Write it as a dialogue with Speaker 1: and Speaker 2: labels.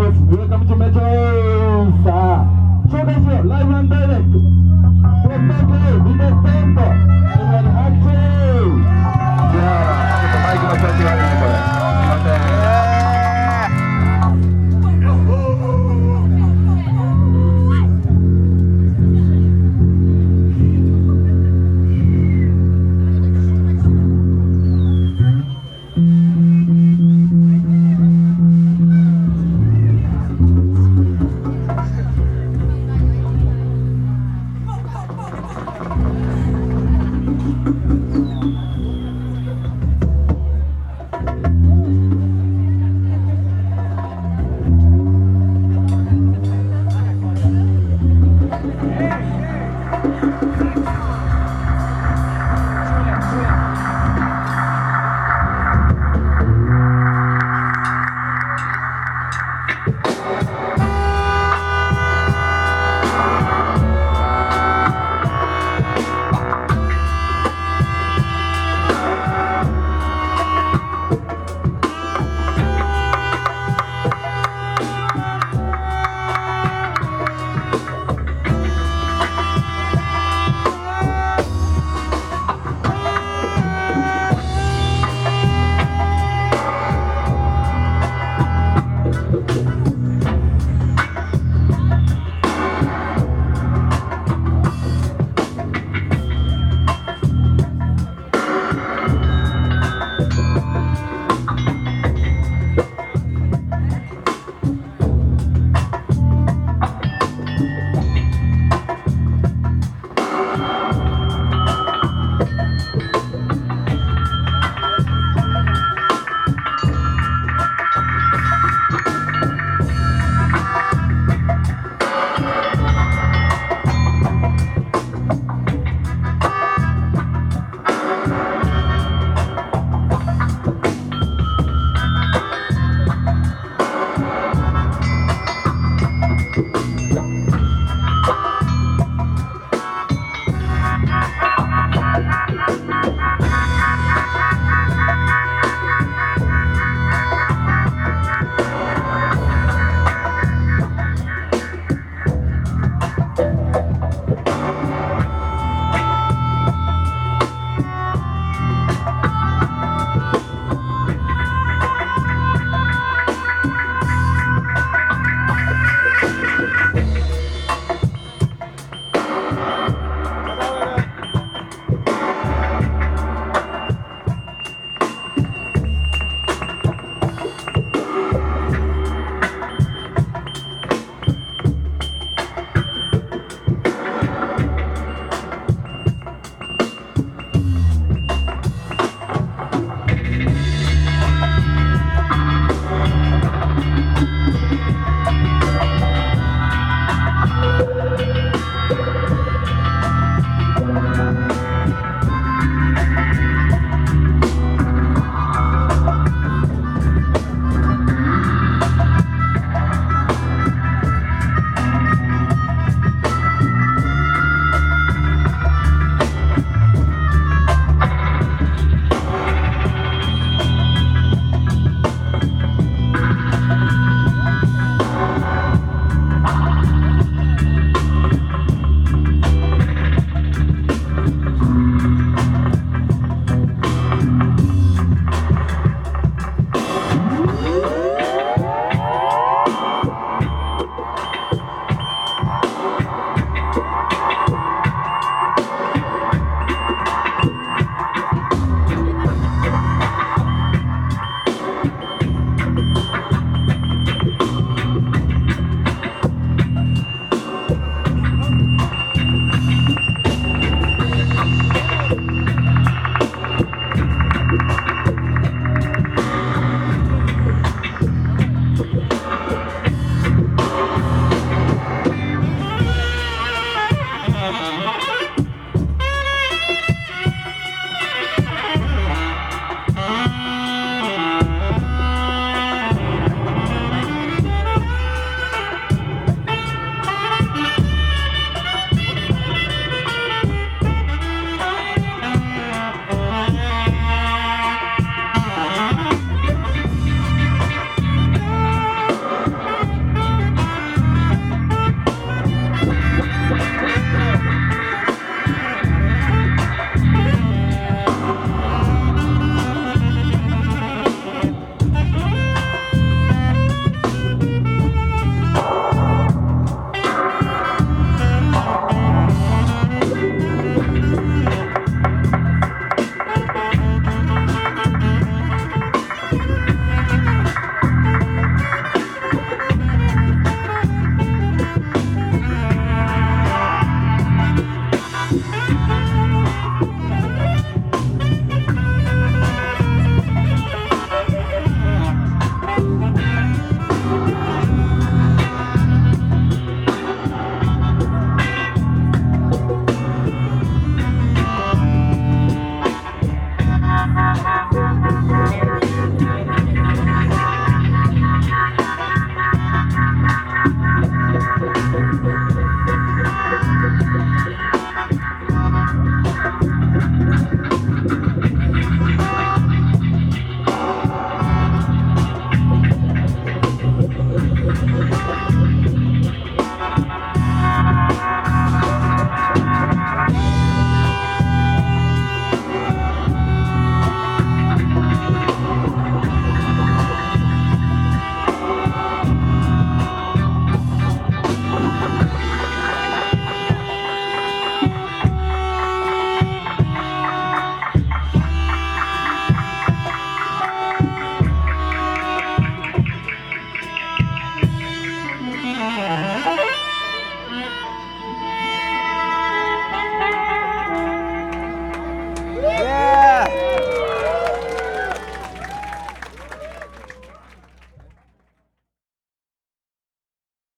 Speaker 1: Yes, welcome to Metrosa. 紹介しよう、ライブダイレクト。From Tokyo, リトルテンポ。Everybody, 拍手じゃあ、マイクの調子が